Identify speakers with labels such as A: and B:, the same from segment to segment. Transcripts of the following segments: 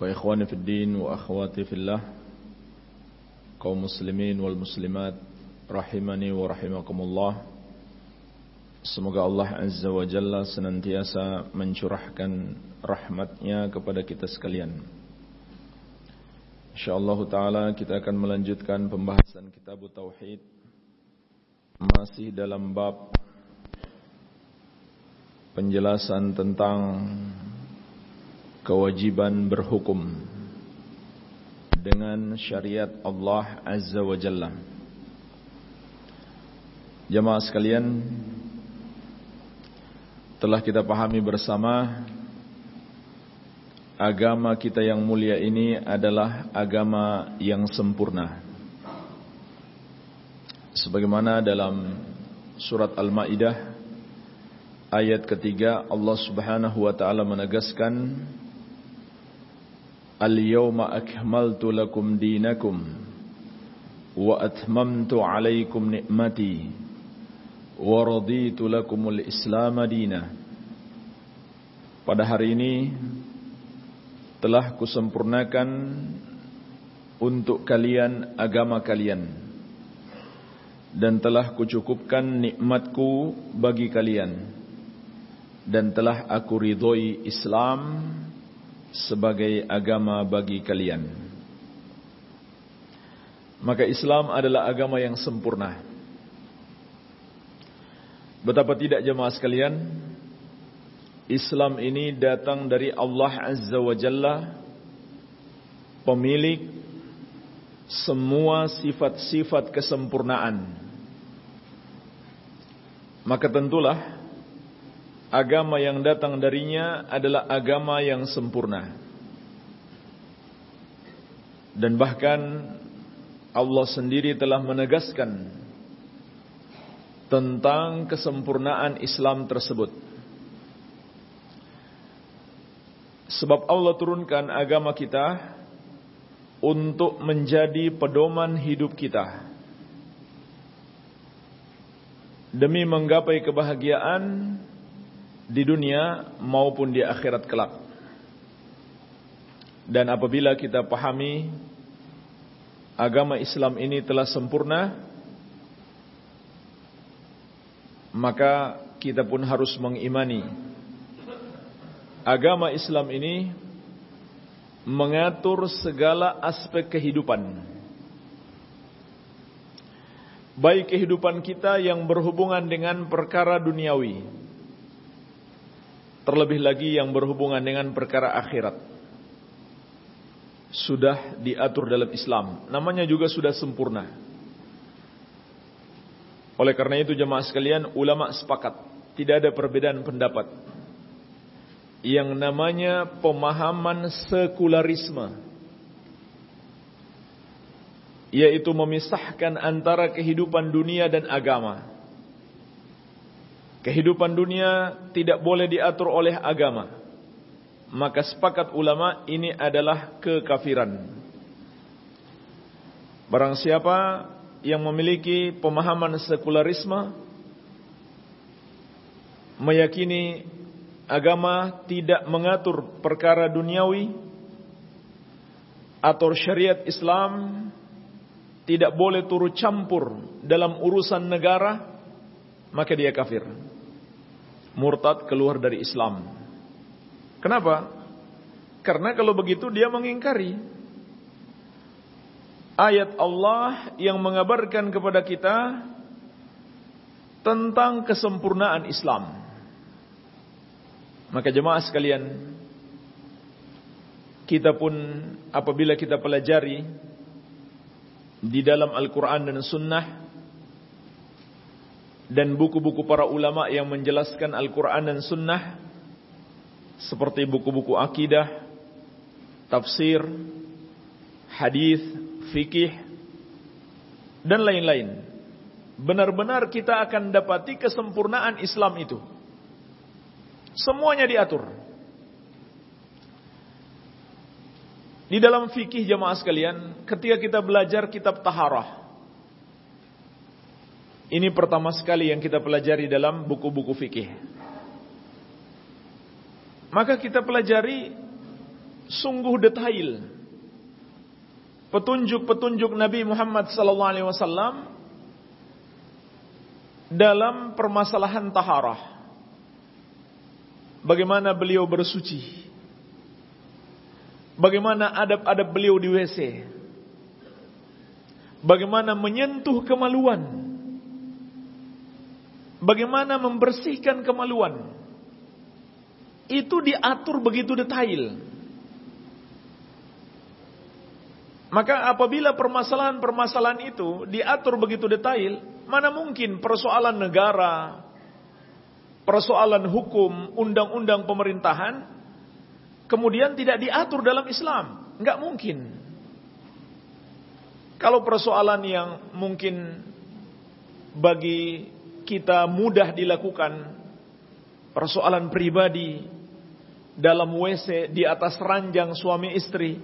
A: وإخواني في الدين وأخواتي في الله kaum muslimin wal muslimat rahimani wa rahimakumullah Semoga Allah Azza wa Jalla senantiasa mencurahkan rahmatnya kepada kita sekalian InsyaAllah ta'ala kita akan melanjutkan pembahasan kitab Tauhid Masih dalam bab penjelasan tentang kewajiban berhukum dengan syariat Allah Azza wa Jalla. Jemaah sekalian, telah kita pahami bersama agama kita yang mulia ini adalah agama yang sempurna. Sebagaimana dalam surat Al-Maidah ayat ketiga Allah Subhanahu wa taala menegaskan Lakum dinakum wa atmamtu alaikum ni'mati wa raditu lakumul islam dina Pada hari ini telah kusempurnakan untuk kalian agama kalian dan telah kucukupkan nikmatku bagi kalian dan telah aku ridhoi Islam sebagai agama bagi kalian. Maka Islam adalah agama yang sempurna. Betapa tidak jemaah sekalian, Islam ini datang dari Allah Azza wa Jalla, pemilik semua sifat-sifat kesempurnaan. Maka tentulah agama yang datang darinya adalah agama yang sempurna. Dan bahkan Allah sendiri telah menegaskan tentang kesempurnaan Islam tersebut. Sebab Allah turunkan agama kita untuk menjadi pedoman hidup kita. Demi menggapai kebahagiaan di dunia maupun di akhirat kelak. Dan apabila kita pahami agama Islam ini telah sempurna, maka kita pun harus mengimani agama Islam ini mengatur segala aspek kehidupan. Baik kehidupan kita yang berhubungan dengan perkara duniawi, terlebih lagi yang berhubungan dengan perkara akhirat. Sudah diatur dalam Islam. Namanya juga sudah sempurna. Oleh karena itu jemaah sekalian ulama sepakat. Tidak ada perbedaan pendapat. Yang namanya pemahaman sekularisme yaitu memisahkan antara kehidupan dunia dan agama Kehidupan dunia tidak boleh diatur oleh agama. Maka sepakat ulama ini adalah kekafiran. Barang siapa yang memiliki pemahaman sekularisme meyakini agama tidak mengatur perkara duniawi atau syariat Islam tidak boleh turut campur dalam urusan negara maka dia kafir murtad keluar dari Islam. Kenapa? Karena kalau begitu dia mengingkari ayat Allah yang mengabarkan kepada kita tentang kesempurnaan Islam. Maka jemaah sekalian, kita pun apabila kita pelajari di dalam Al-Quran dan Sunnah dan buku-buku para ulama yang menjelaskan Al-Quran dan Sunnah seperti buku-buku akidah, tafsir, hadis, fikih, dan lain-lain. Benar-benar kita akan dapati kesempurnaan Islam itu. Semuanya diatur. Di dalam fikih jamaah sekalian, ketika kita belajar kitab taharah, ini pertama sekali yang kita pelajari dalam buku-buku fikih. Maka kita pelajari sungguh detail petunjuk-petunjuk Nabi Muhammad sallallahu alaihi wasallam dalam permasalahan taharah. Bagaimana beliau bersuci? Bagaimana adab-adab beliau di WC? Bagaimana menyentuh kemaluan? Bagaimana membersihkan kemaluan? Itu diatur begitu detail. Maka apabila permasalahan-permasalahan itu diatur begitu detail, mana mungkin persoalan negara, persoalan hukum, undang-undang pemerintahan, kemudian tidak diatur dalam Islam? Enggak mungkin. Kalau persoalan yang mungkin bagi kita mudah dilakukan persoalan pribadi dalam WC di atas ranjang suami istri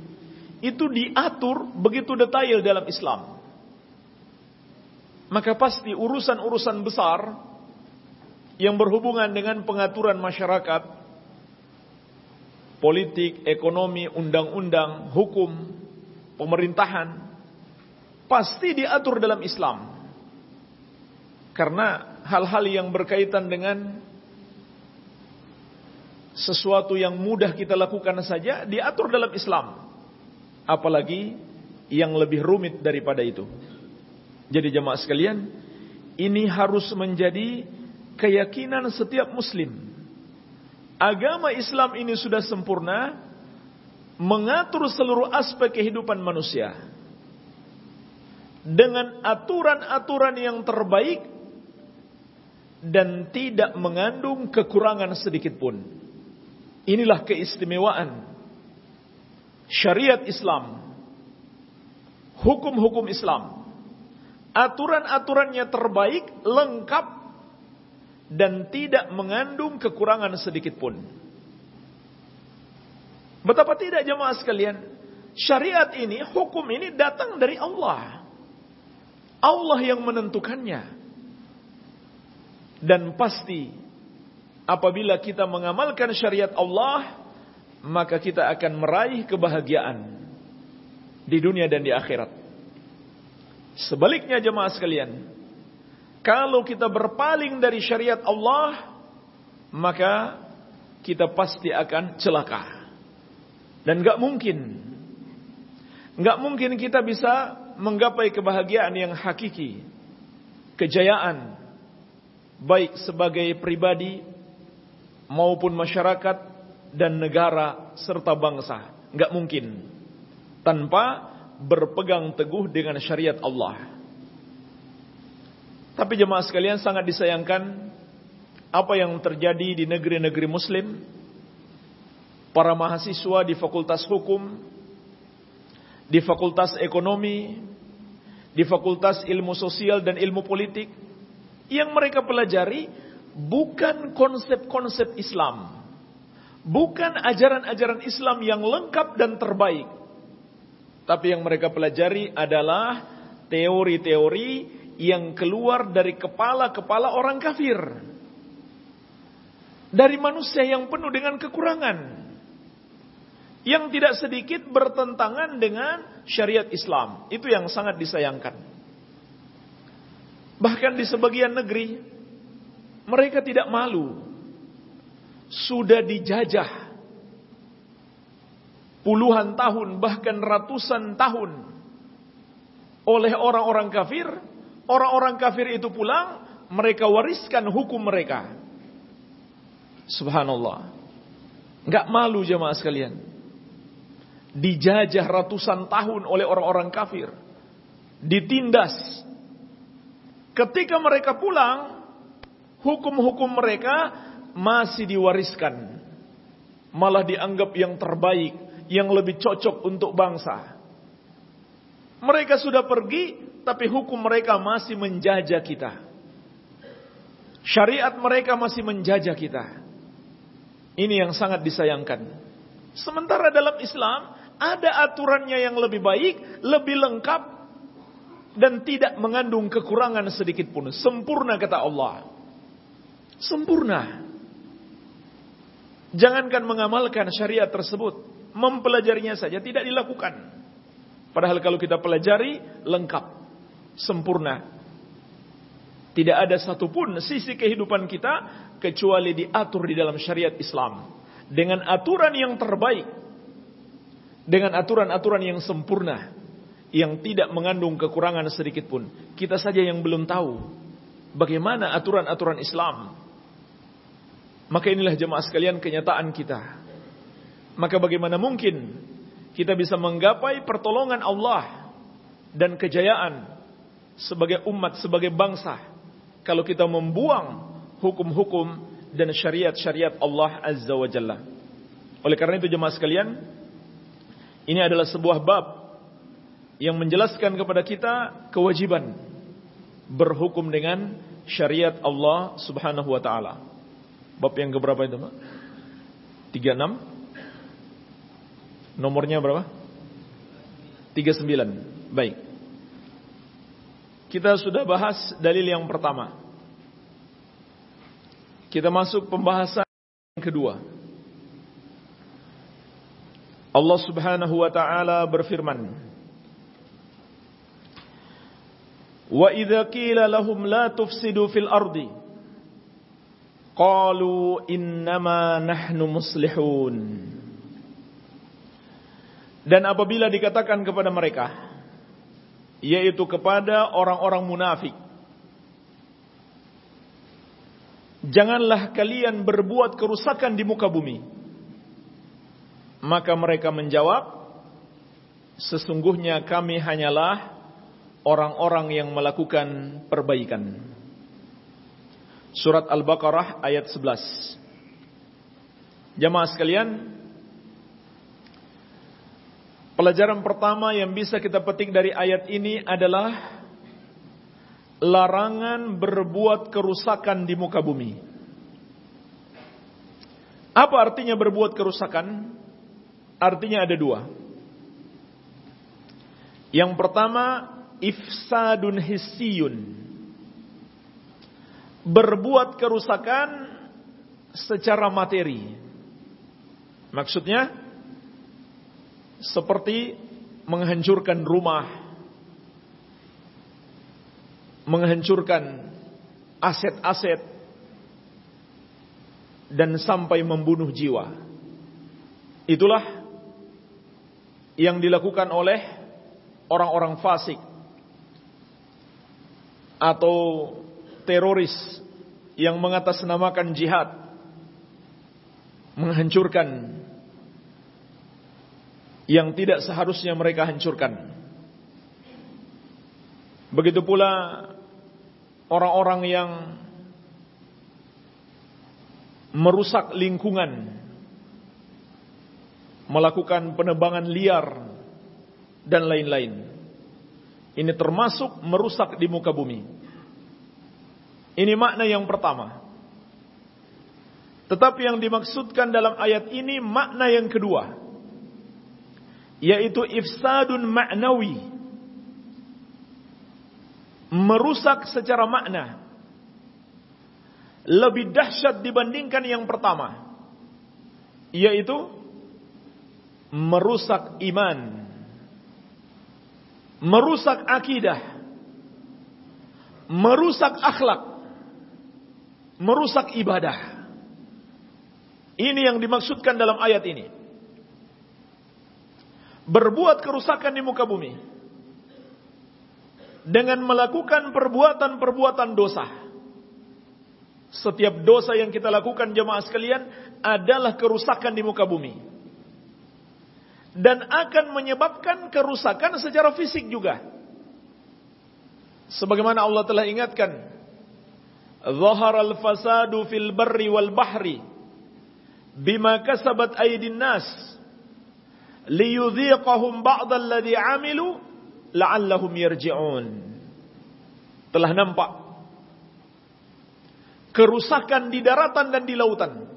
A: itu diatur begitu detail dalam Islam. Maka pasti urusan-urusan besar yang berhubungan dengan pengaturan masyarakat, politik, ekonomi, undang-undang, hukum, pemerintahan, pasti diatur dalam Islam. Karena hal-hal yang berkaitan dengan sesuatu yang mudah kita lakukan saja diatur dalam Islam. Apalagi yang lebih rumit daripada itu. Jadi jemaah sekalian, ini harus menjadi keyakinan setiap muslim. Agama Islam ini sudah sempurna mengatur seluruh aspek kehidupan manusia. Dengan aturan-aturan yang terbaik dan tidak mengandung kekurangan sedikit pun. Inilah keistimewaan syariat Islam, hukum-hukum Islam. Aturan-aturannya terbaik, lengkap, dan tidak mengandung kekurangan sedikit pun. Betapa tidak jemaah sekalian, syariat ini, hukum ini datang dari Allah. Allah yang menentukannya. Dan pasti apabila kita mengamalkan syariat Allah, maka kita akan meraih kebahagiaan di dunia dan di akhirat. Sebaliknya jemaah sekalian, kalau kita berpaling dari syariat Allah, maka kita pasti akan celaka. Dan gak mungkin, gak mungkin kita bisa menggapai kebahagiaan yang hakiki, kejayaan, baik sebagai pribadi maupun masyarakat dan negara serta bangsa. Enggak mungkin tanpa berpegang teguh dengan syariat Allah. Tapi jemaah sekalian sangat disayangkan apa yang terjadi di negeri-negeri muslim. Para mahasiswa di fakultas hukum, di fakultas ekonomi, di fakultas ilmu sosial dan ilmu politik yang mereka pelajari bukan konsep-konsep Islam. Bukan ajaran-ajaran Islam yang lengkap dan terbaik. Tapi yang mereka pelajari adalah teori-teori yang keluar dari kepala-kepala orang kafir. Dari manusia yang penuh dengan kekurangan. Yang tidak sedikit bertentangan dengan syariat Islam. Itu yang sangat disayangkan. Bahkan di sebagian negeri mereka tidak malu. Sudah dijajah puluhan tahun bahkan ratusan tahun oleh orang-orang kafir. Orang-orang kafir itu pulang, mereka wariskan hukum mereka. Subhanallah. Enggak malu jemaah sekalian. Dijajah ratusan tahun oleh orang-orang kafir. Ditindas, Ketika mereka pulang, hukum-hukum mereka masih diwariskan. Malah dianggap yang terbaik, yang lebih cocok untuk bangsa.
B: Mereka sudah pergi, tapi hukum mereka masih menjajah kita. Syariat mereka masih menjajah kita. Ini yang sangat disayangkan. Sementara dalam Islam ada aturannya yang lebih baik, lebih lengkap, dan tidak mengandung kekurangan sedikit pun. Sempurna kata Allah. Sempurna. Jangankan mengamalkan syariat tersebut, mempelajarinya saja tidak dilakukan. Padahal kalau kita pelajari lengkap, sempurna. Tidak ada satupun sisi kehidupan kita kecuali diatur di dalam syariat Islam dengan aturan yang terbaik, dengan aturan-aturan yang sempurna, yang tidak mengandung kekurangan sedikit pun. Kita saja yang belum tahu bagaimana aturan-aturan Islam. Maka inilah jemaah sekalian kenyataan kita. Maka bagaimana mungkin kita bisa menggapai pertolongan Allah dan kejayaan sebagai umat, sebagai bangsa kalau kita membuang hukum-hukum dan syariat-syariat Allah Azza wa Jalla. Oleh karena itu jemaah sekalian, ini adalah sebuah bab yang menjelaskan kepada kita kewajiban berhukum dengan syariat Allah Subhanahu wa taala. Bab yang keberapa itu, Pak? 36 Nomornya berapa? 39. Baik. Kita sudah bahas dalil yang pertama. Kita masuk pembahasan yang kedua. Allah Subhanahu wa taala berfirman, "Wa idza qila lahum la tufsidu fil ardi qalu innama nahnu muslihun." Dan apabila dikatakan kepada mereka, yaitu kepada orang-orang munafik, janganlah kalian berbuat kerusakan di muka bumi. Maka mereka menjawab, sesungguhnya kami hanyalah orang-orang yang melakukan perbaikan. Surat Al-Baqarah ayat 11. Jamaah sekalian, Pelajaran pertama yang bisa kita petik dari ayat ini adalah larangan berbuat kerusakan di muka bumi. Apa artinya berbuat kerusakan? Artinya ada dua. Yang pertama, ifsadun hissiyun. Berbuat kerusakan secara materi. Maksudnya, seperti menghancurkan rumah, menghancurkan aset-aset, dan sampai membunuh jiwa. Itulah yang dilakukan oleh orang-orang fasik atau teroris yang mengatasnamakan jihad, menghancurkan yang tidak seharusnya mereka hancurkan. Begitu pula orang-orang yang merusak lingkungan, melakukan penebangan liar dan lain-lain. Ini termasuk merusak di muka bumi. Ini makna yang pertama. Tetapi yang dimaksudkan dalam ayat ini makna yang kedua yaitu ifsadun ma'nawi. Merusak secara makna. Lebih dahsyat dibandingkan yang pertama yaitu merusak iman. Merusak akidah. Merusak akhlak merusak ibadah ini yang dimaksudkan dalam ayat ini berbuat kerusakan di muka bumi dengan melakukan perbuatan-perbuatan dosa. Setiap dosa yang kita lakukan jemaah sekalian adalah kerusakan di muka bumi. Dan akan menyebabkan kerusakan secara fisik juga. Sebagaimana Allah telah ingatkan, "Zahara al-fasadu fil barri wal bahri bima kasabat aydin nas." liyudhiqahum ba'dalladhi amilu la'allahum yarji'un. Telah nampak kerusakan di daratan dan di lautan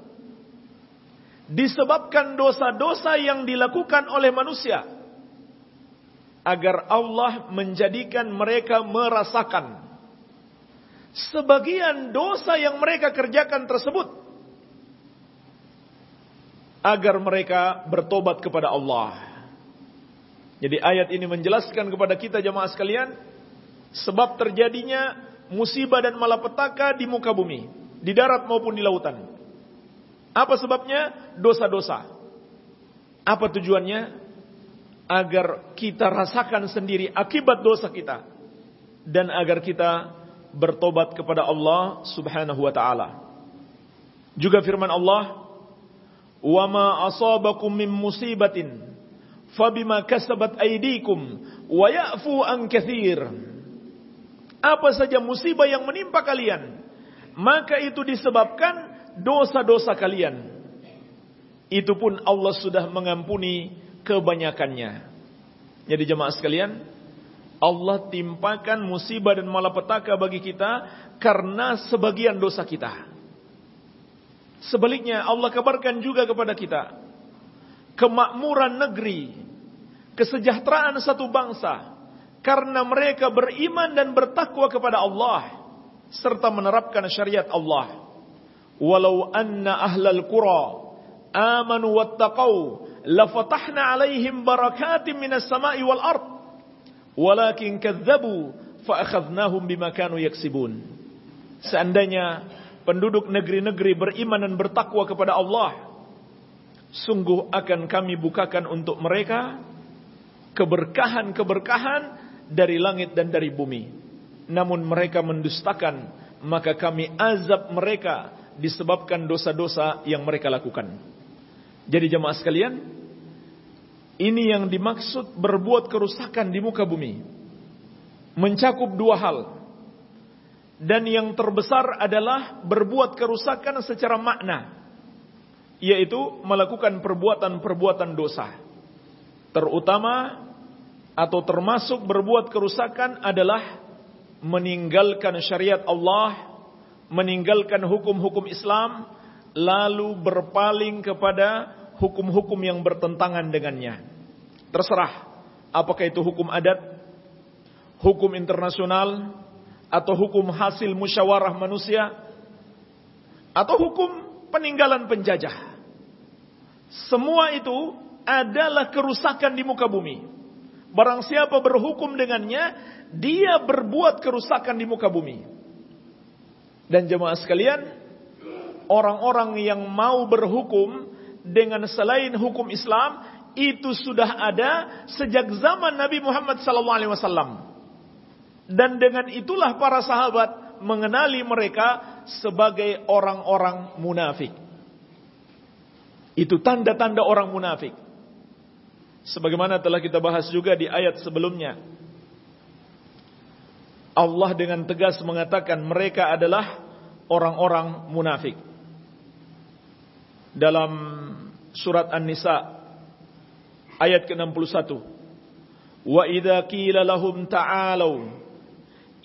B: disebabkan dosa-dosa yang dilakukan oleh manusia agar Allah menjadikan mereka merasakan sebagian dosa yang mereka kerjakan tersebut agar mereka bertobat kepada Allah. Jadi ayat ini menjelaskan kepada kita jemaah sekalian sebab terjadinya musibah dan malapetaka di muka bumi, di darat maupun di lautan. Apa sebabnya? Dosa-dosa. Apa tujuannya? Agar kita rasakan sendiri akibat dosa kita dan agar kita bertobat kepada Allah Subhanahu wa taala. Juga firman Allah, "Wa ma asabakum min musibatin fabima kasabat aydikum wa ya'fu an katsir." apa saja musibah yang menimpa kalian, maka itu disebabkan dosa-dosa kalian. Itu pun Allah sudah mengampuni kebanyakannya. Jadi jemaah sekalian, Allah timpakan musibah dan malapetaka bagi kita karena sebagian dosa kita. Sebaliknya Allah kabarkan juga kepada kita kemakmuran negeri, kesejahteraan satu bangsa karena mereka beriman dan bertakwa kepada Allah serta menerapkan syariat Allah. Walau anna ahlal qura amanu wattaqau lafatahna alaihim barakatim minas sama'i wal ard walakin kadzabu fa akhadnahum yaksibun. Seandainya penduduk negeri-negeri beriman dan bertakwa kepada Allah, sungguh akan kami bukakan untuk mereka keberkahan-keberkahan dari langit dan dari bumi. Namun mereka mendustakan, maka kami azab mereka disebabkan dosa-dosa yang mereka lakukan. Jadi jemaah sekalian, ini yang dimaksud berbuat kerusakan di muka bumi. Mencakup dua hal. Dan yang terbesar adalah berbuat kerusakan secara makna. Yaitu melakukan perbuatan-perbuatan dosa. Terutama atau termasuk berbuat kerusakan adalah meninggalkan syariat Allah, meninggalkan hukum-hukum Islam, lalu berpaling kepada hukum-hukum yang bertentangan dengannya. Terserah apakah itu hukum adat, hukum internasional, atau hukum hasil musyawarah manusia, atau hukum peninggalan penjajah. Semua itu adalah kerusakan di muka bumi. Barang siapa berhukum dengannya, dia berbuat kerusakan di muka bumi. Dan jemaah sekalian, orang-orang yang mau berhukum dengan selain hukum Islam itu sudah ada sejak zaman Nabi Muhammad SAW. Dan dengan itulah para sahabat mengenali mereka sebagai orang-orang munafik. Itu tanda-tanda orang munafik. Sebagaimana telah kita bahas juga di ayat sebelumnya. Allah dengan tegas mengatakan mereka adalah orang-orang munafik. Dalam surat An-Nisa ayat ke-61. Wa idza qila lahum ta'alu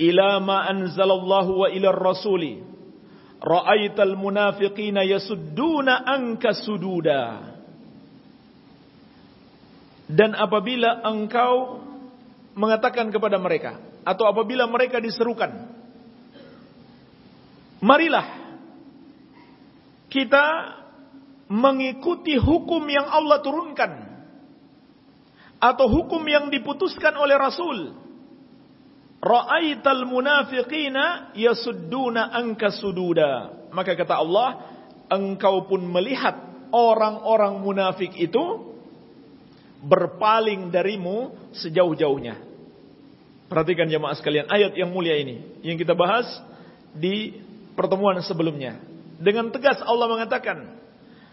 B: ila ma anzalallahu wa ila ar-rasuli ra'aital munafiqina yasudduna anka sududa. Dan apabila engkau mengatakan kepada mereka atau apabila mereka diserukan, marilah kita mengikuti hukum yang Allah turunkan atau hukum yang diputuskan oleh Rasul. Ra'aital munafiqina yasudduna anka sududa. Maka kata Allah, engkau pun melihat orang-orang munafik itu berpaling darimu sejauh-jauhnya. Perhatikan jemaah sekalian ayat yang mulia ini yang kita bahas di pertemuan sebelumnya. Dengan tegas Allah mengatakan,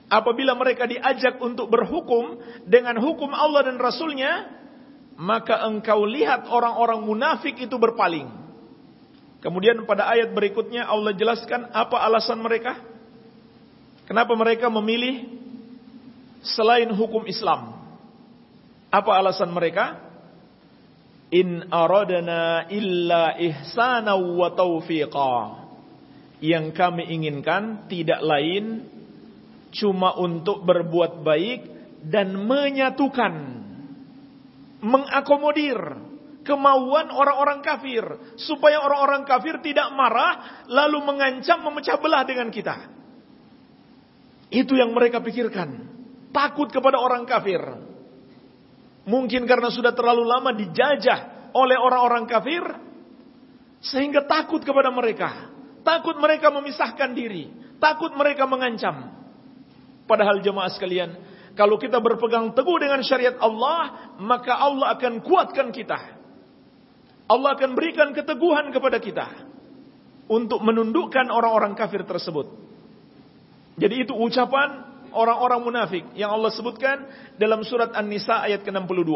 B: apabila mereka diajak untuk berhukum dengan hukum Allah dan Rasulnya, maka engkau lihat orang-orang munafik itu berpaling. Kemudian pada ayat berikutnya Allah jelaskan apa alasan mereka. Kenapa mereka memilih selain hukum Islam. Apa alasan mereka? In aradna illa ihsana wa taufiqa. Yang kami inginkan tidak lain cuma untuk berbuat baik dan menyatukan mengakomodir kemauan orang-orang kafir supaya orang-orang kafir tidak marah lalu mengancam memecah belah dengan kita. Itu yang mereka pikirkan. Takut kepada orang kafir. Mungkin karena sudah terlalu lama dijajah oleh orang-orang kafir sehingga takut kepada mereka. Takut mereka memisahkan diri, takut mereka mengancam. Padahal jemaah sekalian, kalau kita berpegang teguh dengan syariat Allah, maka Allah akan kuatkan kita. Allah akan berikan keteguhan kepada kita untuk menundukkan orang-orang kafir tersebut. Jadi itu ucapan orang-orang munafik yang Allah sebutkan dalam surat An-Nisa ayat ke-62.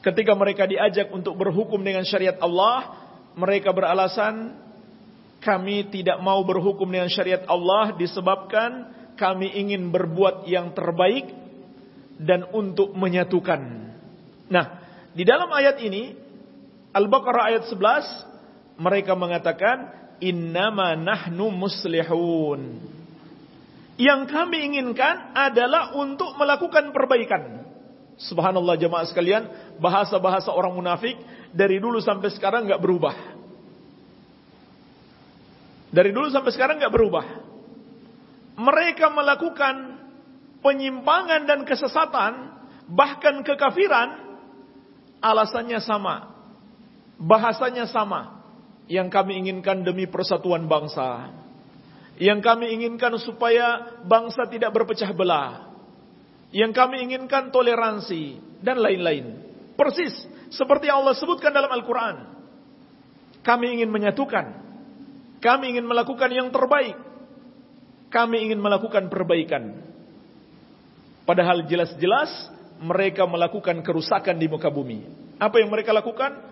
B: Ketika mereka diajak untuk berhukum dengan syariat Allah, mereka beralasan kami tidak mau berhukum dengan syariat Allah disebabkan kami ingin berbuat yang terbaik dan untuk menyatukan. Nah, di dalam ayat ini Al-Baqarah ayat 11 mereka mengatakan innama nahnu muslihun. Yang kami inginkan adalah untuk melakukan perbaikan. Subhanallah jemaah sekalian, bahasa-bahasa orang munafik dari dulu sampai sekarang nggak berubah. Dari dulu sampai sekarang nggak berubah mereka melakukan penyimpangan dan kesesatan, bahkan kekafiran, alasannya sama. Bahasanya sama. Yang kami inginkan demi persatuan bangsa. Yang kami inginkan supaya bangsa tidak berpecah belah. Yang kami inginkan toleransi dan lain-lain. Persis seperti Allah sebutkan dalam Al-Quran. Kami ingin menyatukan. Kami ingin melakukan yang terbaik kami ingin melakukan perbaikan. Padahal jelas-jelas mereka melakukan kerusakan di muka bumi. Apa yang mereka lakukan?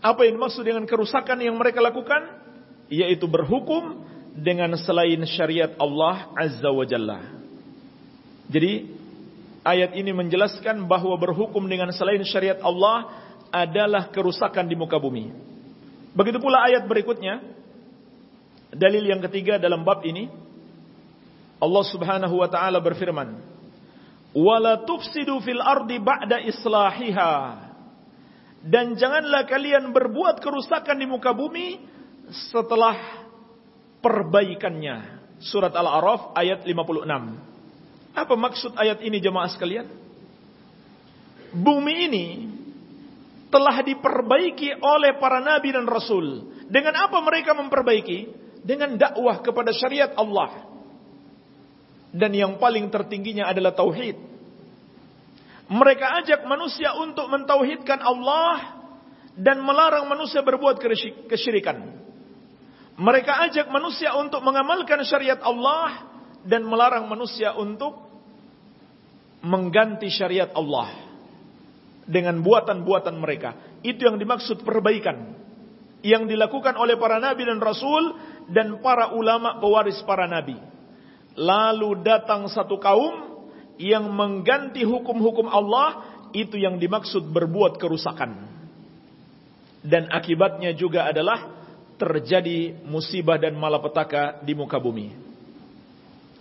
B: Apa yang dimaksud dengan kerusakan yang mereka lakukan? Yaitu berhukum dengan selain syariat Allah Azza wa Jalla. Jadi ayat ini menjelaskan bahwa berhukum dengan selain syariat Allah adalah kerusakan di muka bumi. Begitu pula ayat berikutnya, dalil yang ketiga dalam bab ini, Allah Subhanahu wa taala berfirman, "Wala tufsidu fil ardi ba'da islahiha." Dan janganlah kalian berbuat kerusakan di muka bumi setelah perbaikannya. Surat Al-A'raf ayat 56. Apa maksud ayat ini jemaah sekalian? Bumi ini telah diperbaiki oleh para nabi dan rasul. Dengan apa mereka memperbaiki? Dengan dakwah kepada syariat Allah dan yang paling tertingginya adalah tauhid. Mereka ajak manusia untuk mentauhidkan Allah dan melarang manusia berbuat kesyirikan. Mereka ajak manusia untuk mengamalkan syariat Allah dan melarang manusia untuk mengganti syariat Allah dengan buatan-buatan mereka. Itu yang dimaksud perbaikan yang dilakukan oleh para nabi dan rasul dan para ulama pewaris para nabi. Lalu datang satu kaum yang mengganti hukum-hukum Allah, itu yang dimaksud berbuat kerusakan. Dan akibatnya juga adalah terjadi musibah dan malapetaka di muka bumi.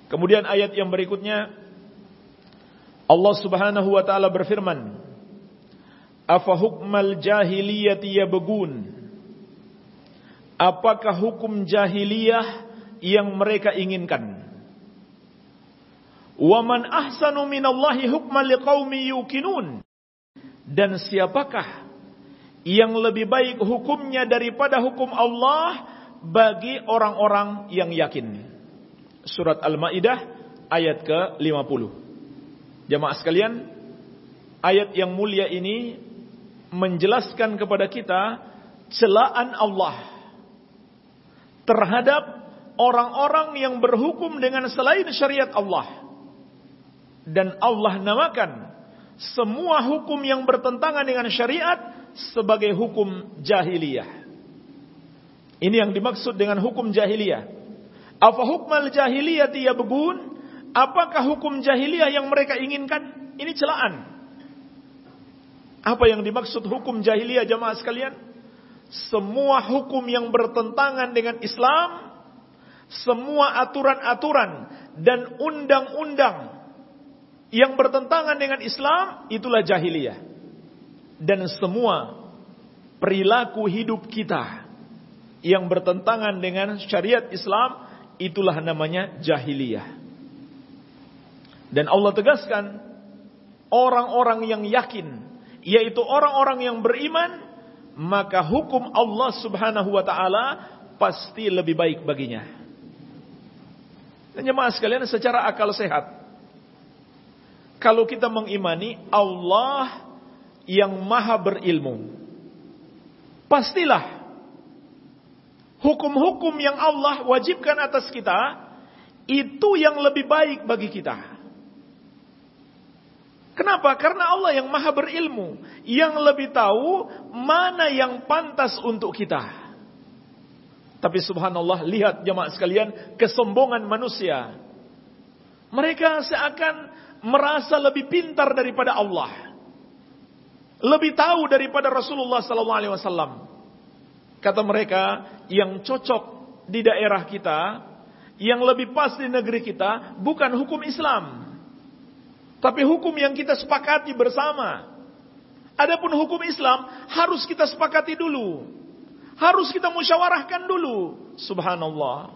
B: Kemudian ayat yang berikutnya Allah Subhanahu wa taala berfirman, "Afa hukmal jahiliyati yabghun?" Apakah hukum jahiliyah yang mereka inginkan? Waman ahsanu minallahi hukman liqaumi yukinun. Dan siapakah yang lebih baik hukumnya daripada hukum Allah bagi orang-orang yang yakin. Surat Al-Maidah ayat ke-50. Jamaah sekalian, ayat yang mulia ini menjelaskan kepada kita celaan Allah terhadap orang-orang yang berhukum dengan selain syariat Allah dan Allah namakan semua hukum yang bertentangan dengan syariat sebagai hukum jahiliyah. Ini yang dimaksud dengan hukum jahiliyah. Apa hukmal jahiliyah yabghun? Apakah hukum jahiliyah yang mereka inginkan? Ini celaan. Apa yang dimaksud hukum jahiliyah jamaah sekalian? Semua hukum yang bertentangan dengan Islam, semua aturan-aturan dan undang-undang yang bertentangan dengan Islam, itulah jahiliyah. Dan semua perilaku hidup kita yang bertentangan dengan syariat Islam, itulah namanya jahiliyah. Dan Allah tegaskan, orang-orang yang yakin yaitu orang-orang yang beriman, maka hukum Allah Subhanahu wa taala pasti lebih baik baginya. Dan jemaah sekalian secara akal sehat. Kalau kita mengimani Allah yang maha berilmu. Pastilah hukum-hukum yang Allah wajibkan atas kita itu yang lebih baik bagi kita. Kenapa? Karena Allah yang maha berilmu. Yang lebih tahu mana yang pantas untuk kita. Tapi subhanallah, lihat jemaah sekalian, kesombongan manusia. Mereka seakan merasa lebih pintar daripada Allah. Lebih tahu daripada Rasulullah SAW. Kata mereka, yang cocok di daerah kita, yang lebih pas di negeri kita, bukan hukum Islam. Tapi hukum yang kita sepakati bersama. Adapun hukum Islam harus kita sepakati dulu. Harus kita musyawarahkan dulu. Subhanallah.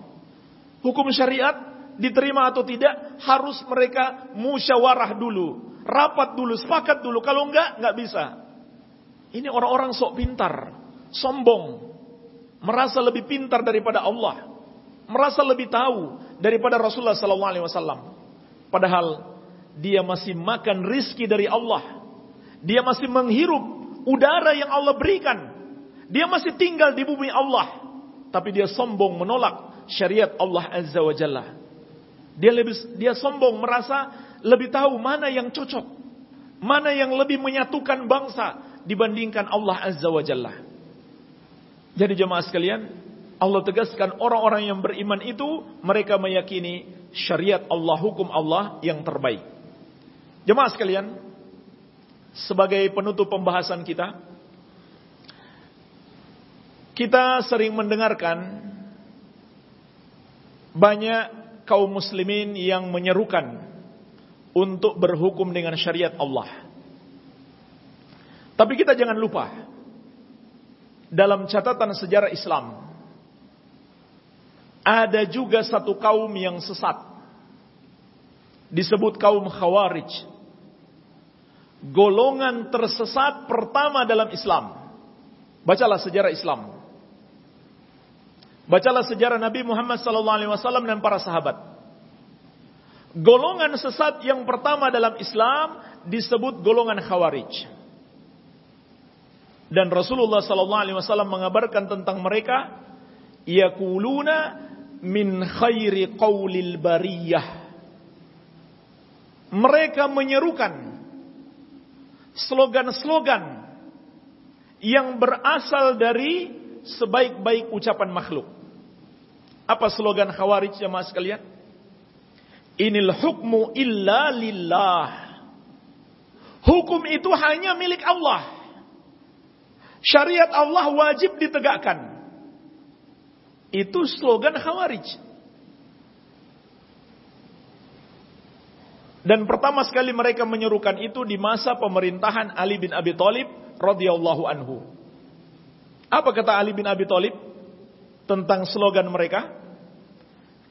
B: Hukum syariat diterima atau tidak harus mereka musyawarah dulu. Rapat dulu, sepakat dulu. Kalau enggak, enggak bisa. Ini orang-orang sok pintar, sombong, merasa lebih pintar daripada Allah, merasa lebih tahu daripada Rasulullah SAW. Padahal dia masih makan rizki dari Allah. Dia masih menghirup udara yang Allah berikan. Dia masih tinggal di bumi Allah. Tapi dia sombong menolak syariat Allah Azza wa Jalla. Dia lebih dia sombong merasa lebih tahu mana yang cocok. Mana yang lebih menyatukan bangsa dibandingkan Allah Azza wa Jalla. Jadi jemaah sekalian, Allah tegaskan orang-orang yang beriman itu mereka meyakini syariat Allah, hukum Allah yang terbaik. Jemaah sekalian, sebagai penutup pembahasan kita, kita sering mendengarkan banyak kaum muslimin yang menyerukan untuk berhukum dengan syariat Allah. Tapi kita jangan lupa, dalam catatan sejarah Islam, ada juga satu kaum yang sesat. Disebut kaum Khawarij golongan tersesat pertama dalam Islam. Bacalah sejarah Islam. Bacalah sejarah Nabi Muhammad SAW dan para sahabat. Golongan sesat yang pertama dalam Islam disebut golongan Khawarij. Dan Rasulullah SAW mengabarkan tentang mereka, yakuluna min khairi qawlil bariyah. Mereka menyerukan slogan-slogan yang berasal dari sebaik-baik ucapan makhluk. Apa slogan Khawarij jemaah sekalian? Inil hukmu illa lillah. Hukum itu hanya milik Allah. Syariat Allah wajib ditegakkan. Itu slogan Khawarij. Dan pertama sekali mereka menyerukan itu di masa pemerintahan Ali bin Abi Thalib radhiyallahu anhu. Apa kata Ali bin Abi Thalib tentang slogan mereka?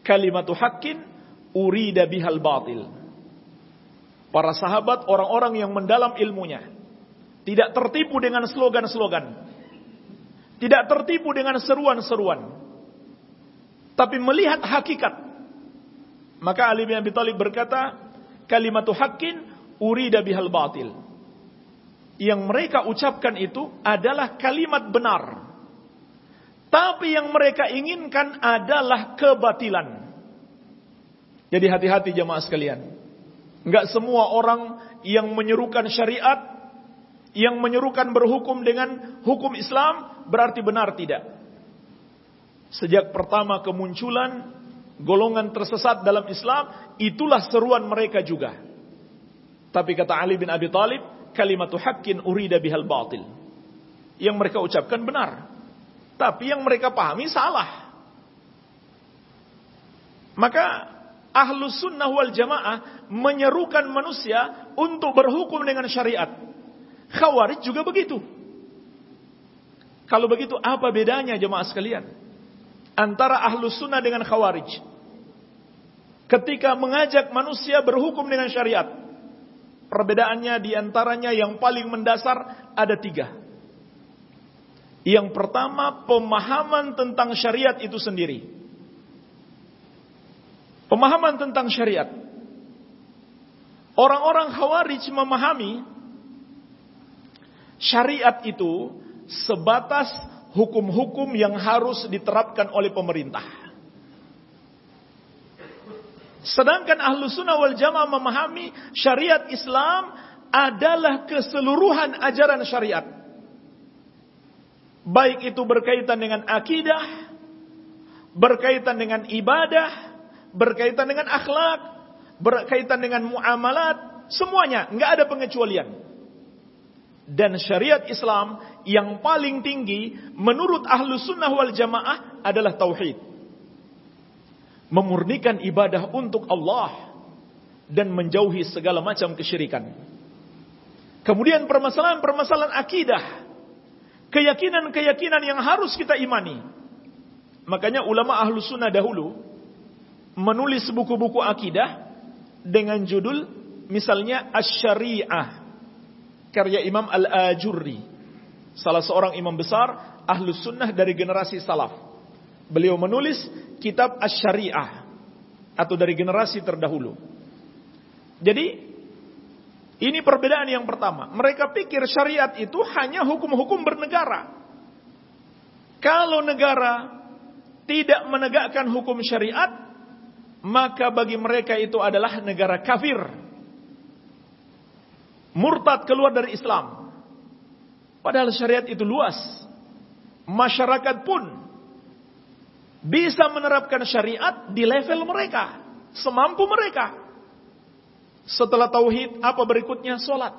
B: Kalimatu haqqin urida bihal batil. Para sahabat orang-orang yang mendalam ilmunya tidak tertipu dengan slogan-slogan. Tidak tertipu dengan seruan-seruan. Tapi melihat hakikat. Maka Ali bin Abi Thalib berkata, kalimatu haqqin urida bihal batil. Yang mereka ucapkan itu adalah kalimat benar. Tapi yang mereka inginkan adalah kebatilan. Jadi hati-hati jemaah sekalian. Enggak semua orang yang menyerukan syariat, yang menyerukan berhukum dengan hukum Islam, berarti benar tidak. Sejak pertama kemunculan golongan tersesat dalam Islam, itulah seruan mereka juga. Tapi kata Ali bin Abi Thalib, kalimatu haqqin urida bihal batil. Yang mereka ucapkan benar. Tapi yang mereka pahami salah. Maka ahlus sunnah wal jamaah menyerukan manusia untuk berhukum dengan syariat. Khawarij juga begitu. Kalau begitu apa bedanya jemaah sekalian? Antara ahlus sunnah dengan khawarij. Ketika mengajak manusia berhukum dengan syariat. Perbedaannya di antaranya yang paling mendasar ada tiga. Yang pertama pemahaman tentang syariat itu sendiri. Pemahaman tentang syariat. Orang-orang khawarij memahami syariat itu sebatas hukum-hukum yang harus diterapkan oleh pemerintah. Sedangkan ahlu sunnah wal jamaah memahami syariat Islam adalah keseluruhan ajaran syariat. Baik itu berkaitan dengan akidah, berkaitan dengan ibadah, berkaitan dengan akhlak, berkaitan dengan muamalat, semuanya, nggak ada pengecualian. Dan syariat Islam yang paling tinggi menurut ahlu sunnah wal jamaah adalah tauhid memurnikan ibadah untuk Allah dan menjauhi segala macam kesyirikan. Kemudian permasalahan-permasalahan akidah, keyakinan-keyakinan yang harus kita imani. Makanya ulama ahlu sunnah dahulu menulis buku-buku akidah dengan judul misalnya Asy-Syari'ah karya Imam Al-Ajurri salah seorang imam besar ahlu sunnah dari generasi salaf beliau menulis kitab Asy-Syariah atau dari generasi terdahulu. Jadi ini perbedaan yang pertama. Mereka pikir syariat itu hanya hukum-hukum bernegara. Kalau negara tidak menegakkan hukum syariat, maka bagi mereka itu adalah negara kafir. Murtad keluar dari Islam. Padahal syariat itu luas. Masyarakat pun bisa menerapkan syariat di level mereka, semampu mereka. Setelah tauhid, apa berikutnya? Solat.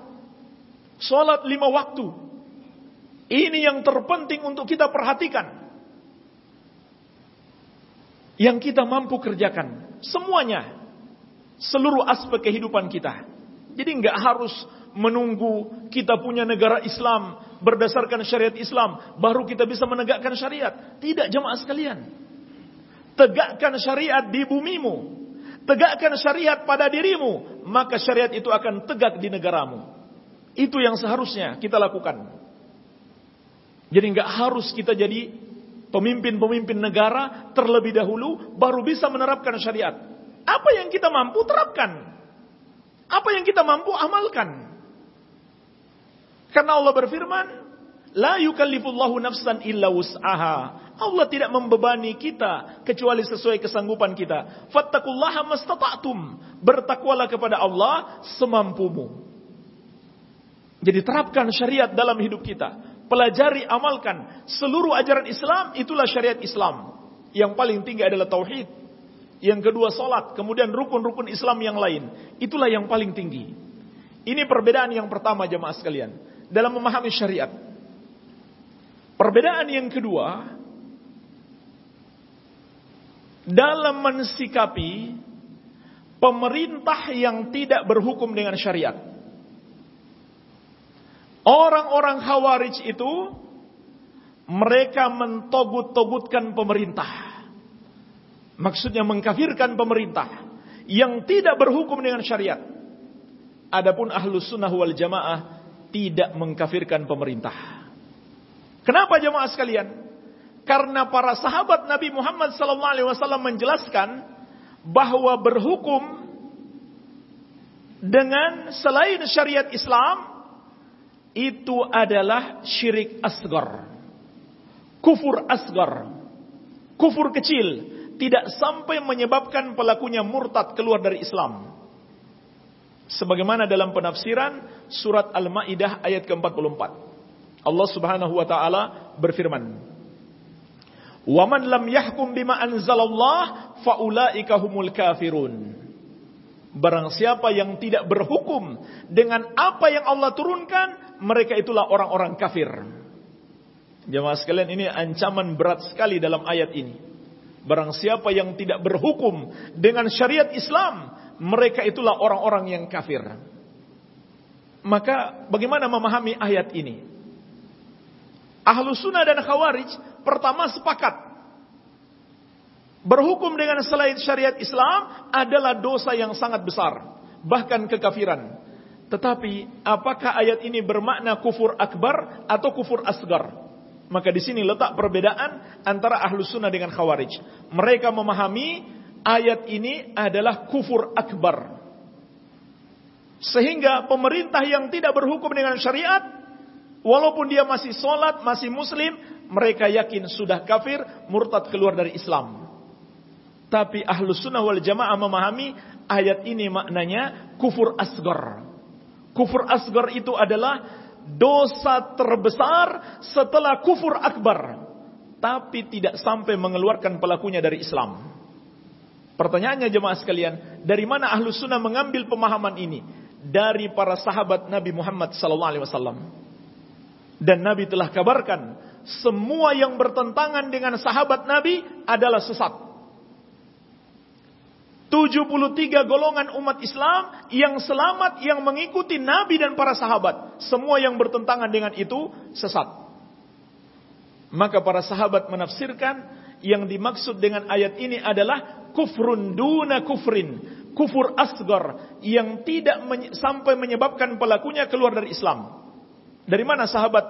B: Solat lima waktu. Ini yang terpenting untuk kita perhatikan. Yang kita mampu kerjakan. Semuanya. Seluruh aspek kehidupan kita. Jadi nggak harus menunggu kita punya negara Islam berdasarkan syariat Islam baru kita bisa menegakkan syariat. Tidak jemaah sekalian. Tegakkan syariat di bumimu. Tegakkan syariat pada dirimu. Maka syariat itu akan tegak di negaramu. Itu yang seharusnya kita lakukan. Jadi nggak harus kita jadi pemimpin-pemimpin negara terlebih dahulu baru bisa menerapkan syariat. Apa yang kita mampu terapkan. Apa yang kita mampu amalkan. Karena Allah berfirman, La yukallifullahu nafsan illa wus'aha. Allah tidak membebani kita kecuali sesuai kesanggupan kita. Fattakullaha mastata'tum. Bertakwalah kepada Allah semampumu. Jadi terapkan syariat dalam hidup kita. Pelajari, amalkan. Seluruh ajaran Islam itulah syariat Islam. Yang paling tinggi adalah tauhid. Yang kedua salat, kemudian rukun-rukun Islam yang lain. Itulah yang paling tinggi. Ini perbedaan yang pertama jemaah sekalian. Dalam memahami syariat. Perbedaan yang kedua, dalam mensikapi pemerintah yang tidak berhukum dengan syariat. Orang-orang Khawarij itu mereka mentogut-togutkan pemerintah. Maksudnya mengkafirkan pemerintah yang tidak berhukum dengan syariat. Adapun ahlus sunnah wal jamaah tidak mengkafirkan pemerintah. Kenapa jamaah sekalian? Karena para sahabat Nabi Muhammad SAW menjelaskan bahwa berhukum dengan selain syariat Islam itu adalah syirik asgar. Kufur asgar. Kufur kecil. Tidak sampai menyebabkan pelakunya murtad keluar dari Islam. Sebagaimana dalam penafsiran surat Al-Maidah ayat ke-44. Allah Subhanahu wa taala berfirman, Waman lam yahkum bima anzalallah faulaika humul kafirun. Barang siapa yang tidak berhukum dengan apa yang Allah turunkan, mereka itulah orang-orang kafir. Jemaah sekalian ini ancaman berat sekali dalam ayat ini. Barang siapa yang tidak berhukum dengan syariat Islam, mereka itulah orang-orang yang kafir. Maka bagaimana memahami ayat ini? Ahlu sunnah dan khawarij pertama sepakat Berhukum dengan selain syariat Islam adalah dosa yang sangat besar, bahkan kekafiran. Tetapi apakah ayat ini bermakna kufur akbar atau kufur asgar? Maka di sini letak perbedaan antara ahlu sunnah dengan khawarij. Mereka memahami ayat ini adalah kufur akbar. Sehingga pemerintah yang tidak berhukum dengan syariat, walaupun dia masih sholat, masih muslim, mereka yakin sudah kafir, murtad keluar dari Islam. Tapi ahlu sunnah wal jamaah memahami ayat ini maknanya kufur asgar. Kufur asgar itu adalah dosa terbesar setelah kufur akbar. Tapi tidak sampai mengeluarkan pelakunya dari Islam. Pertanyaannya jemaah sekalian, dari mana ahlu sunnah mengambil pemahaman ini? Dari para sahabat Nabi Muhammad SAW. Dan Nabi telah kabarkan, semua yang bertentangan dengan sahabat Nabi adalah sesat. 73 golongan umat Islam yang selamat yang mengikuti Nabi dan para sahabat. Semua yang bertentangan dengan itu sesat. Maka para sahabat menafsirkan yang dimaksud dengan ayat ini adalah kufrun duna kufrin. Kufur asgar yang tidak menye sampai menyebabkan pelakunya keluar dari Islam. Dari mana sahabat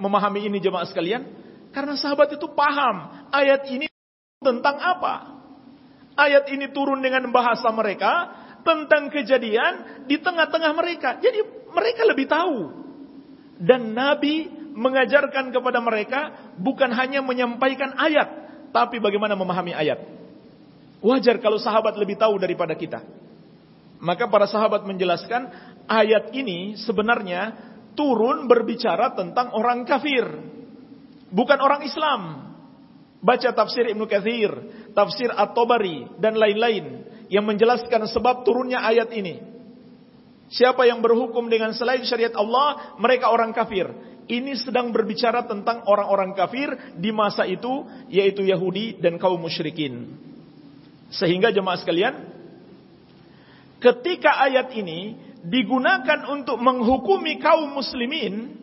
B: memahami ini jemaah sekalian? Karena sahabat itu paham ayat ini tentang apa? Ayat ini turun dengan bahasa mereka tentang kejadian di tengah-tengah mereka. Jadi mereka lebih tahu. Dan Nabi mengajarkan kepada mereka bukan hanya menyampaikan ayat, tapi bagaimana memahami ayat. Wajar kalau sahabat lebih tahu daripada kita. Maka para sahabat menjelaskan ayat ini sebenarnya turun berbicara tentang orang kafir. Bukan orang Islam. Baca tafsir Ibnu Katsir, tafsir At-Tabari dan lain-lain yang menjelaskan sebab turunnya ayat ini. Siapa yang berhukum dengan selain syariat Allah, mereka orang kafir. Ini sedang berbicara tentang orang-orang kafir di masa itu, yaitu Yahudi dan kaum musyrikin. Sehingga jemaah sekalian, ketika ayat ini digunakan untuk menghukumi kaum muslimin,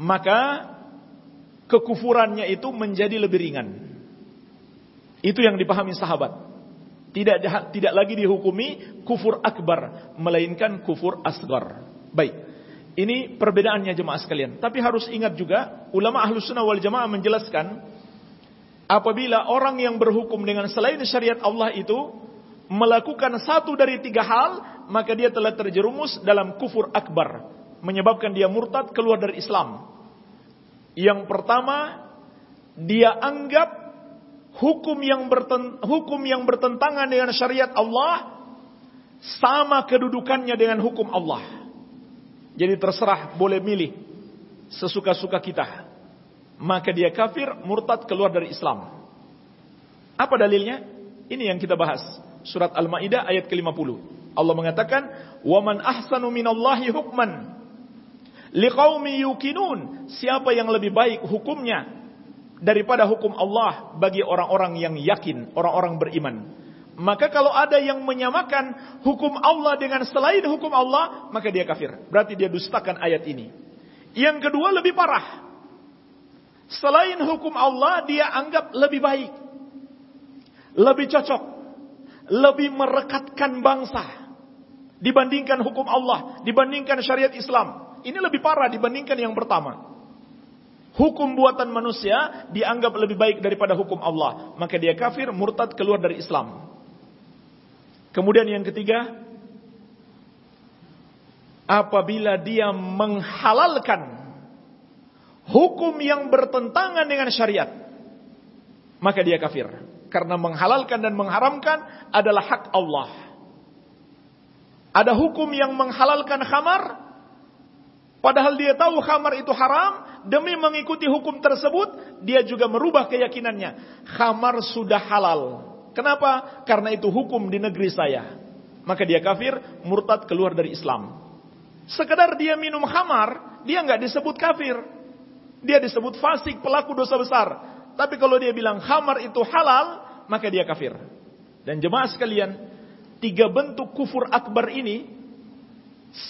B: maka kekufurannya itu menjadi lebih ringan. Itu yang dipahami sahabat. Tidak tidak lagi dihukumi kufur akbar, melainkan kufur asgar. Baik. Ini perbedaannya jemaah sekalian. Tapi harus ingat juga, ulama ahlus sunnah wal jamaah menjelaskan, apabila orang yang berhukum dengan selain syariat Allah itu, melakukan satu dari tiga hal, maka dia telah terjerumus dalam kufur akbar. Menyebabkan dia murtad keluar dari Islam. Yang pertama, dia anggap hukum yang berten, hukum yang bertentangan dengan syariat Allah sama kedudukannya dengan hukum Allah. Jadi terserah boleh milih sesuka-suka kita. Maka dia kafir, murtad keluar dari Islam. Apa dalilnya? Ini yang kita bahas. Surat Al-Maidah ayat ke-50. Allah mengatakan, "Wa man ahsanu minallahi hukman liqaumi yukinun. Siapa yang lebih baik hukumnya daripada hukum Allah bagi orang-orang yang yakin, orang-orang beriman. Maka kalau ada yang menyamakan hukum Allah dengan selain hukum Allah, maka dia kafir. Berarti dia dustakan ayat ini. Yang kedua lebih parah. Selain hukum Allah, dia anggap lebih baik. Lebih cocok. Lebih merekatkan bangsa. Dibandingkan hukum Allah. Dibandingkan syariat Islam. Ini lebih parah dibandingkan yang pertama. Hukum buatan manusia dianggap lebih baik daripada hukum Allah. Maka dia kafir, murtad, keluar dari Islam. Kemudian yang ketiga, apabila dia menghalalkan hukum yang bertentangan dengan syariat, maka dia kafir. Karena menghalalkan dan mengharamkan adalah hak Allah. Ada hukum yang menghalalkan khamar, Padahal dia tahu khamar itu haram, demi mengikuti hukum tersebut, dia juga merubah keyakinannya. Khamar sudah halal. Kenapa? Karena itu hukum di negeri saya. maka dia kafir, murtad keluar dari Islam. Sekedar dia minum khamar, dia nggak disebut kafir. Dia disebut fasik, pelaku dosa besar. Tapi kalau dia bilang khamar itu halal, maka dia kafir. Dan jemaah sekalian, tiga bentuk kufur akbar ini,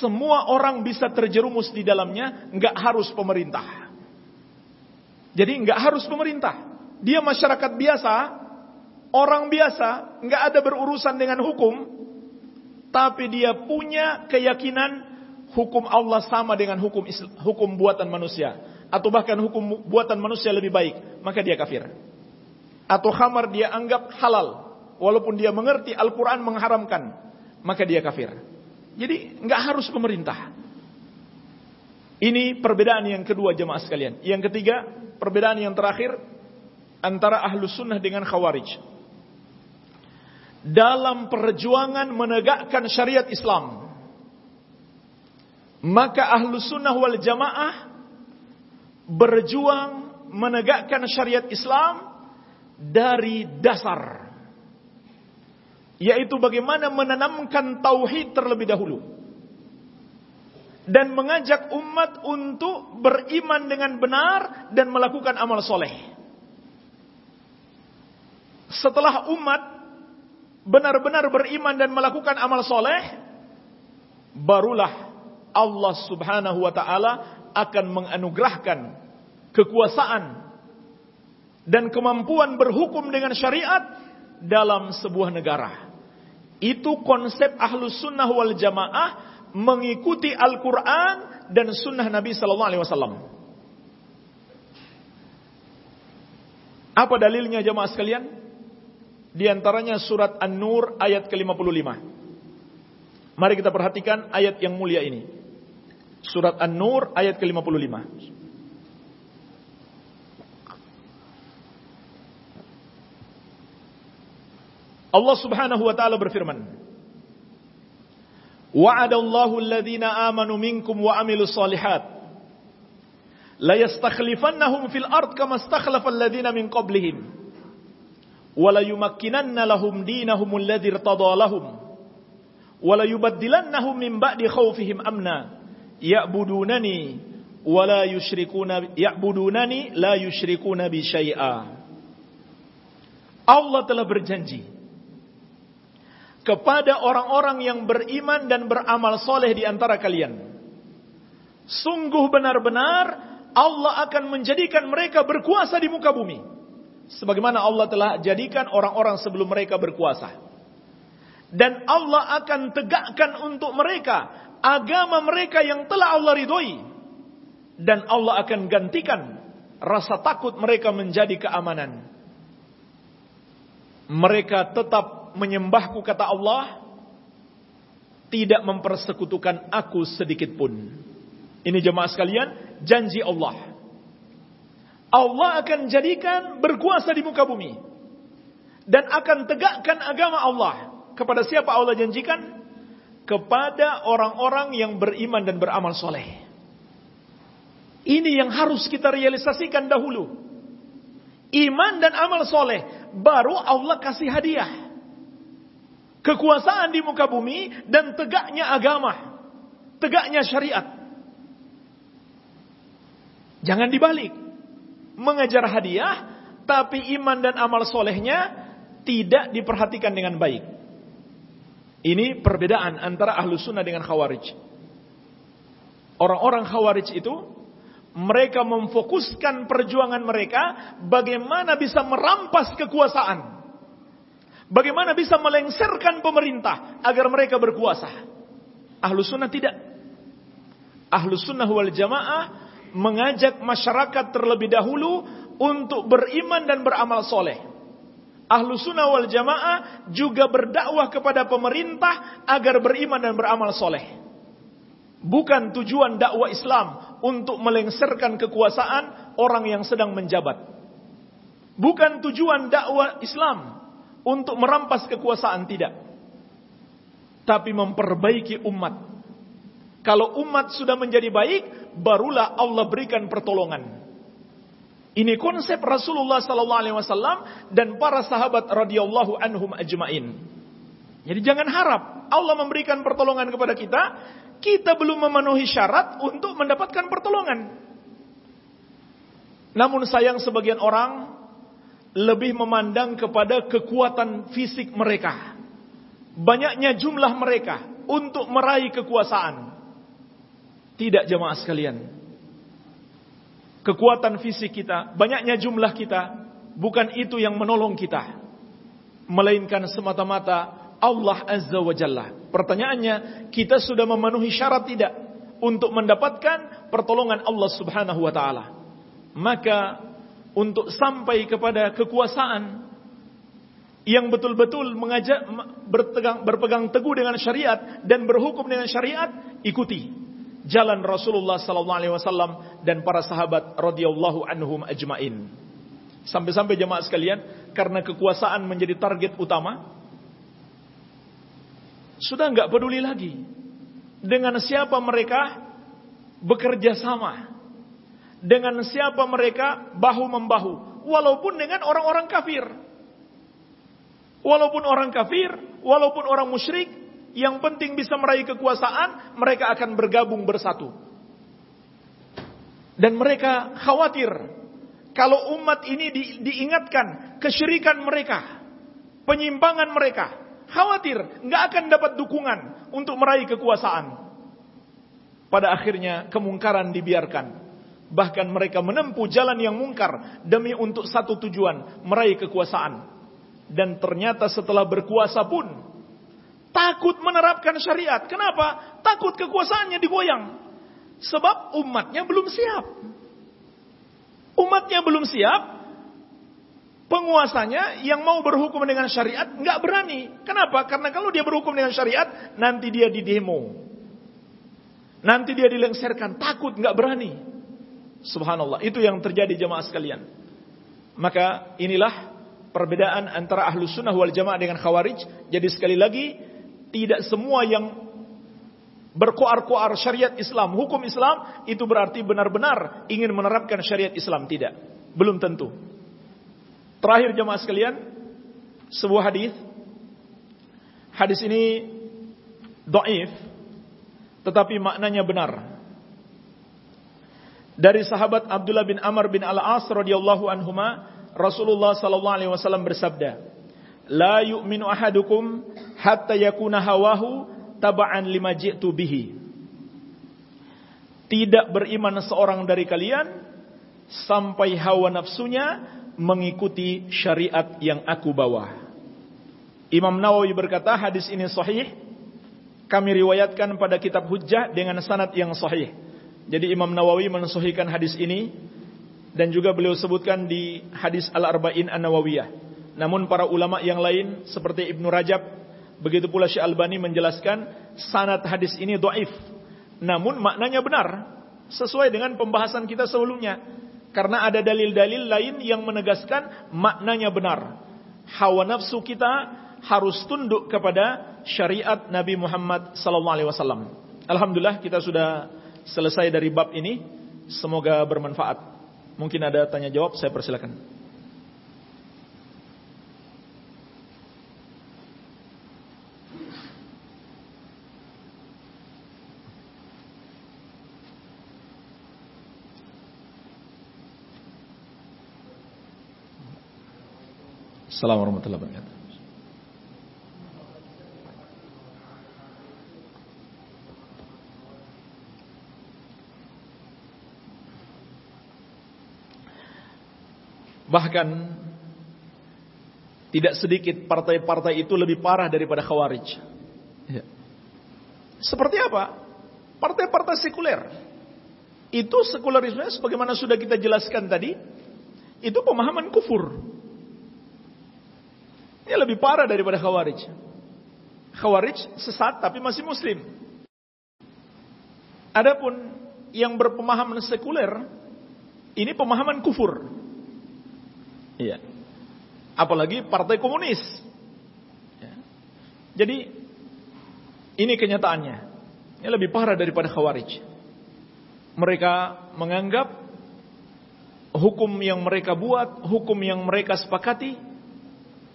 B: semua orang bisa terjerumus di dalamnya, nggak harus pemerintah. Jadi nggak harus pemerintah. Dia masyarakat biasa, orang biasa, nggak ada berurusan dengan hukum, tapi dia punya keyakinan hukum Allah sama dengan hukum hukum buatan manusia atau bahkan hukum buatan manusia lebih baik, maka dia kafir. Atau khamar dia anggap halal, walaupun dia mengerti Al-Quran mengharamkan, maka dia kafir. Jadi nggak harus pemerintah. Ini perbedaan yang kedua jemaah sekalian. Yang ketiga, perbedaan yang terakhir antara ahlu sunnah dengan khawarij. Dalam perjuangan menegakkan syariat Islam. Maka ahlu sunnah wal jamaah berjuang menegakkan syariat Islam dari dasar yaitu bagaimana menanamkan tauhid terlebih dahulu dan mengajak umat untuk beriman dengan benar dan melakukan amal soleh. Setelah umat benar-benar beriman dan melakukan amal soleh, barulah Allah Subhanahu wa Ta'ala akan menganugerahkan kekuasaan dan kemampuan berhukum dengan syariat dalam sebuah negara. Itu konsep ahlus sunnah wal jamaah mengikuti Al-Quran dan sunnah Nabi Sallallahu Alaihi Wasallam. Apa dalilnya jamaah sekalian? Di antaranya surat An-Nur ayat ke-55. Mari kita perhatikan ayat yang mulia ini. Surat An-Nur ayat ke-55. Allah Subhanahu wa taala berfirman, Wa'adallahu alladhina amanu minkum wa amilus solihat la yastakhlifannahum fil ard kama istakhlafa alladhina min qablihim wa la yumakkinanna lahum dinahum alladhi irtada lahum wa la yubaddilannahum min ba'di khawfihim amna ya'budunani wa la yusyrikuna ya'budunani la bi syai'a Allah telah berjanji kepada orang-orang yang beriman dan beramal soleh di antara kalian. Sungguh benar-benar Allah akan menjadikan mereka berkuasa di muka bumi. Sebagaimana Allah telah jadikan orang-orang sebelum mereka berkuasa. Dan Allah akan tegakkan untuk mereka agama mereka yang telah Allah ridhoi. Dan Allah akan gantikan rasa takut mereka menjadi keamanan. Mereka tetap menyembahku kata Allah tidak mempersekutukan aku sedikit pun. Ini jemaah sekalian, janji Allah. Allah akan jadikan berkuasa di muka bumi dan akan tegakkan agama Allah. Kepada siapa Allah janjikan? Kepada orang-orang yang beriman dan beramal soleh. Ini yang harus kita realisasikan dahulu. Iman dan amal soleh. Baru Allah kasih hadiah kekuasaan di muka bumi dan tegaknya agama, tegaknya syariat. Jangan dibalik. Mengejar hadiah, tapi iman dan amal solehnya tidak diperhatikan dengan baik. Ini perbedaan antara ahlu sunnah dengan khawarij. Orang-orang khawarij itu, mereka memfokuskan perjuangan mereka bagaimana bisa merampas kekuasaan Bagaimana bisa melengsarkan pemerintah agar mereka berkuasa? Ahlu sunnah tidak. Ahlu sunnah wal jamaah mengajak masyarakat terlebih dahulu untuk beriman dan beramal soleh. Ahlu sunnah wal jamaah juga berdakwah kepada pemerintah agar beriman dan beramal soleh. Bukan tujuan dakwah Islam untuk melengsarkan kekuasaan orang yang sedang menjabat. Bukan tujuan dakwah Islam untuk merampas kekuasaan tidak. Tapi memperbaiki umat. Kalau umat sudah menjadi baik, barulah Allah berikan pertolongan. Ini konsep Rasulullah sallallahu alaihi wasallam dan para sahabat radhiyallahu anhum ajmain. Jadi jangan harap Allah memberikan pertolongan kepada kita, kita belum memenuhi syarat untuk mendapatkan pertolongan. Namun sayang sebagian orang lebih memandang kepada kekuatan fisik mereka. Banyaknya jumlah mereka untuk meraih kekuasaan. Tidak jemaah sekalian. Kekuatan fisik kita, banyaknya jumlah kita, bukan itu yang menolong kita. Melainkan semata-mata Allah Azza wa Jalla. Pertanyaannya, kita sudah memenuhi syarat tidak untuk mendapatkan pertolongan Allah Subhanahu wa taala? Maka untuk sampai kepada kekuasaan yang betul-betul mengajak berpegang, berpegang teguh dengan syariat dan berhukum dengan syariat, ikuti jalan Rasulullah sallallahu alaihi wasallam dan para sahabat radhiyallahu anhum ajmain. Sampai-sampai jemaah sekalian, karena kekuasaan menjadi target utama, sudah nggak peduli lagi dengan siapa mereka bekerja sama, dengan siapa mereka bahu membahu, walaupun dengan orang-orang kafir, walaupun orang kafir, walaupun orang musyrik, yang penting bisa meraih kekuasaan, mereka akan bergabung bersatu. Dan mereka khawatir kalau umat ini di, diingatkan kesyirikan mereka, penyimpangan mereka, khawatir nggak akan dapat dukungan untuk meraih kekuasaan. Pada akhirnya kemungkaran dibiarkan. Bahkan mereka menempuh jalan yang mungkar demi untuk satu tujuan, meraih kekuasaan. Dan ternyata setelah berkuasa pun takut menerapkan syariat. Kenapa? Takut kekuasaannya digoyang. Sebab umatnya belum siap. Umatnya belum siap, penguasanya yang mau berhukum dengan syariat nggak berani. Kenapa? Karena kalau dia berhukum dengan syariat, nanti dia di demo. Nanti dia dilengserkan, takut nggak berani. Subhanallah, itu yang terjadi jemaah sekalian. Maka inilah perbedaan antara ahlu sunnah wal jamaah dengan khawarij. Jadi sekali lagi, tidak semua yang berkoar-koar syariat Islam, hukum Islam, itu berarti benar-benar ingin menerapkan syariat Islam. Tidak. Belum tentu. Terakhir jemaah sekalian, sebuah hadis. Hadis ini doif, tetapi maknanya benar. Dari sahabat Abdullah bin Amr bin Al-As radhiyallahu anhuma, Rasulullah sallallahu alaihi wasallam bersabda, "La yu'minu ahadukum hatta yakuna hawahu taba'an lima ji'tu bihi." Tidak beriman seorang dari kalian sampai hawa nafsunya mengikuti syariat yang aku bawa. Imam Nawawi berkata hadis ini sahih. Kami riwayatkan pada kitab Hujjah dengan sanad yang sahih. Jadi Imam Nawawi mensahihkan hadis ini dan juga beliau sebutkan di hadis Al-Arba'in An-Nawawiyah. Namun para ulama yang lain seperti Ibnu Rajab begitu pula Syekh Albani menjelaskan sanad hadis ini dhaif. Namun maknanya benar sesuai dengan pembahasan kita sebelumnya. Karena ada dalil-dalil lain yang menegaskan maknanya benar. Hawa nafsu kita harus tunduk kepada syariat Nabi Muhammad wasallam. Alhamdulillah kita sudah selesai dari bab ini. Semoga bermanfaat. Mungkin ada tanya jawab, saya persilakan. Assalamualaikum warahmatullahi wabarakatuh. Bahkan tidak sedikit partai-partai itu lebih parah daripada Khawarij. Ya. Seperti apa? Partai-partai sekuler. Itu sekularisme sebagaimana sudah kita jelaskan tadi, itu pemahaman kufur. Ini lebih parah daripada Khawarij. Khawarij sesat tapi masih muslim. Adapun yang berpemahaman sekuler, ini pemahaman kufur. Iya. Apalagi partai komunis. Ya. Jadi ini kenyataannya. Ini lebih parah daripada Khawarij. Mereka menganggap hukum yang mereka buat, hukum yang mereka sepakati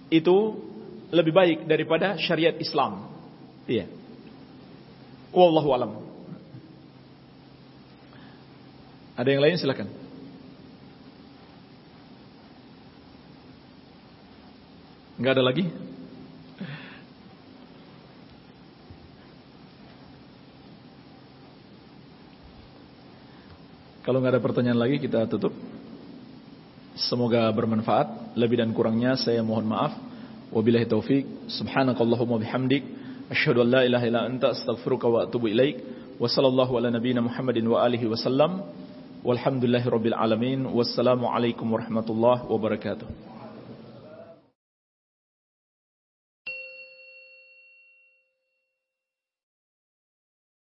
B: itu lebih baik daripada syariat Islam. Iya. Wallahu alam. Ada yang lain silakan. Enggak ada lagi? Kalau nggak ada pertanyaan lagi kita tutup. Semoga bermanfaat. Lebih dan kurangnya saya mohon maaf. Wabillahi taufik. Subhanakallahumma bihamdik. Asyhadu an la ilaha illa anta astaghfiruka wa atubu ilaik. Wa sallallahu ala nabiyyina Muhammadin wa alihi alamin. Wassalamu alaikum warahmatullahi wabarakatuh.